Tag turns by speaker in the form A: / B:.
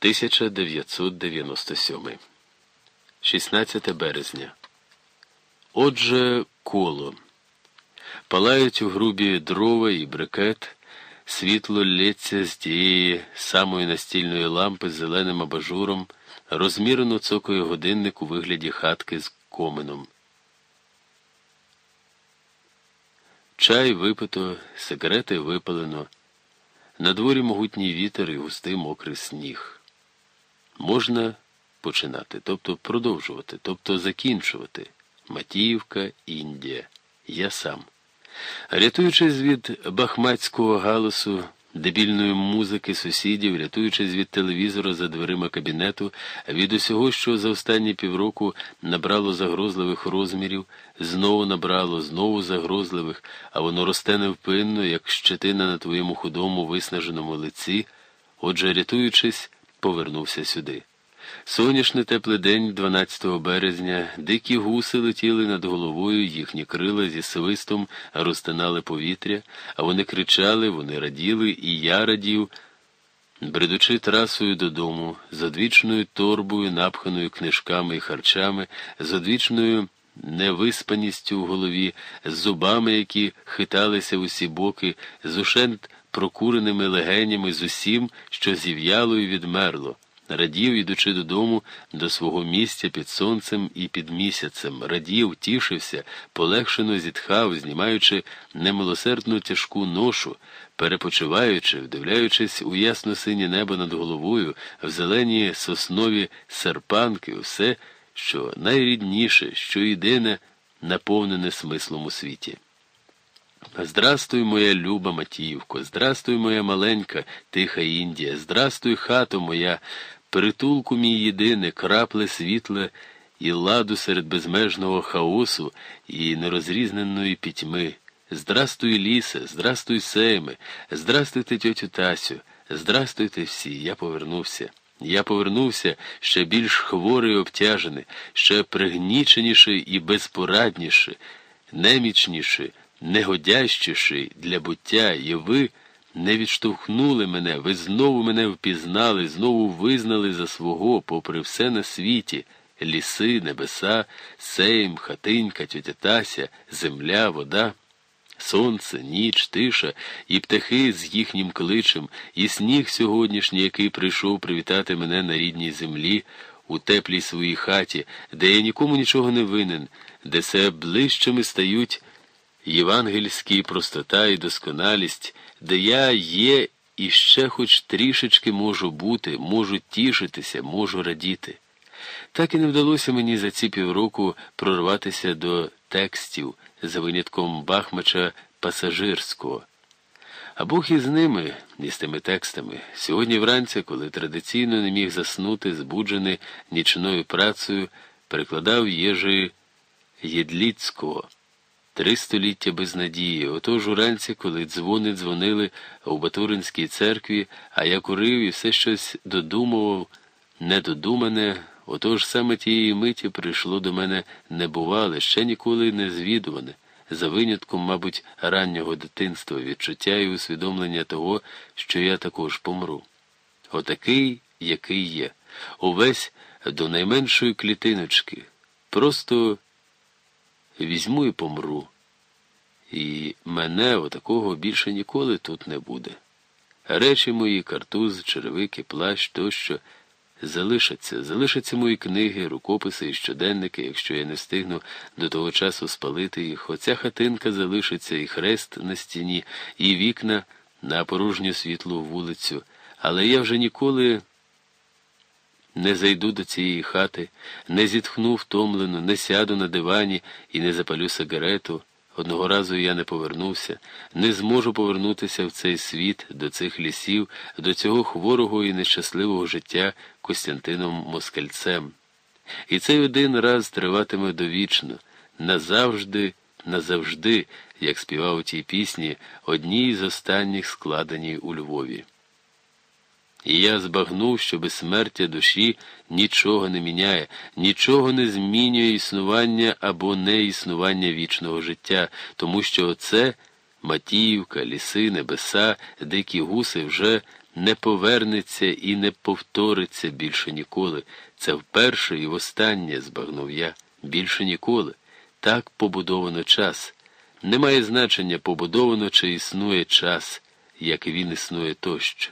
A: 1997 16 березня. Отже, коло. Палають у грубі дрова і брикет, світло лється з тієї самої настільної лампи з зеленим абажуром, розмірено цокою годинник у вигляді хатки з комином. Чай випито, сигарети випалено. На дворі могутній вітер і густий мокрий сніг. Можна починати, тобто продовжувати, тобто закінчувати. Матіївка, Індія. Я сам. Рятуючись від бахмацького галасу, дебільної музики сусідів, рятуючись від телевізора за дверима кабінету, від усього, що за останні півроку набрало загрозливих розмірів, знову набрало, знову загрозливих, а воно росте невпинно, як щетина на твоєму худому, виснаженому лиці, отже, рятуючись, повернувся сюди. Сонячний теплий день 12 березня, дикі гуси летіли над головою, їхні крила зі свистом розтинали повітря, а вони кричали, вони раділи, і я радів, бредучи трасою додому, з одвічною торбою, напханою книжками і харчами, з одвічною невиспаністю в голові, з зубами, які хиталися усі боки, з ушент прокуреними легенями, з усім, що зів'яло і відмерло радів, ідучи додому, до свого місця під сонцем і під місяцем, радів, тішився, полегшено зітхав, знімаючи немилосердну тяжку ношу, перепочиваючи, вдивляючись у ясно синє небо над головою, в зелені соснові серпанки, все, що найрідніше, що єдине, наповнене смислом у світі. Здрастуй, моя люба Матіївко, здрастуй, моя маленька, тиха Індія, здрастуй, хато моя, Притулку мій єдине, крапле світле і ладу серед безмежного хаосу і нерозрізненої пітьми. Здрастуй, лісе, здрастуй, сейми, здрастуйте, тьотю Тасю, здрастуйте всі, я повернувся. Я повернувся ще більш хворий і обтяжений, ще пригніченіший і безпорадніший, немічніший, негодящіший для буття, і ви не відштовхнули мене, ви знову мене впізнали, знову визнали за свого, попри все на світі ліси, небеса, сейм, хатинька, тьотя Тася, земля, вода. Сонце, ніч, тиша, і птахи з їхнім кличем, і сніг сьогоднішній, який прийшов привітати мене на рідній землі, у теплій своїй хаті, де я нікому нічого не винен, де все ближчими стають євангельські простота і досконалість, де я є і ще хоч трішечки можу бути, можу тішитися, можу радіти. Так і не вдалося мені за ці півроку прорватися до текстів за винятком Бахмача пасажирського. А Бог із ними, і з тими текстами, сьогодні вранці, коли традиційно не міг заснути, збуджений нічною працею, перекладав Єжи Єдліцького. Три століття без надії. Отож уранці, коли дзвони дзвонили у Батуринській церкві, а я курив і все щось додумував, недодумане, отож саме тієї миті прийшло до мене небувале, ще ніколи не звідуване, за винятком, мабуть, раннього дитинства, відчуття і усвідомлення того, що я також помру. Отакий, який є, увесь до найменшої клітиночки. Просто візьму і помру. І мене отакого більше ніколи тут не буде. Речі мої, картуз, черевики, плащ тощо залишаться, залишаться мої книги, рукописи і щоденники, якщо я не встигну до того часу спалити їх. Оця хатинка залишиться, і хрест на стіні, і вікна на порожню світлу вулицю. Але я вже ніколи не зайду до цієї хати, не зітхну втомлено, не сяду на дивані і не запалю сигарету. Одного разу я не повернувся, не зможу повернутися в цей світ, до цих лісів, до цього хворого і нещасливого життя Костянтином Москальцем. І цей один раз триватиме довічно, назавжди, назавжди, як співав у тій пісні, одній з останніх складеній у Львові. І я збагнув, що безсмертя душі нічого не міняє, нічого не змінює існування або неіснування вічного життя, тому що оце Матіївка, ліси, небеса, дикі гуси вже не повернеться і не повториться більше ніколи. Це вперше і востаннє, збагнув я, більше ніколи. Так побудовано час. Немає значення побудовано, чи існує час, як він існує тощо.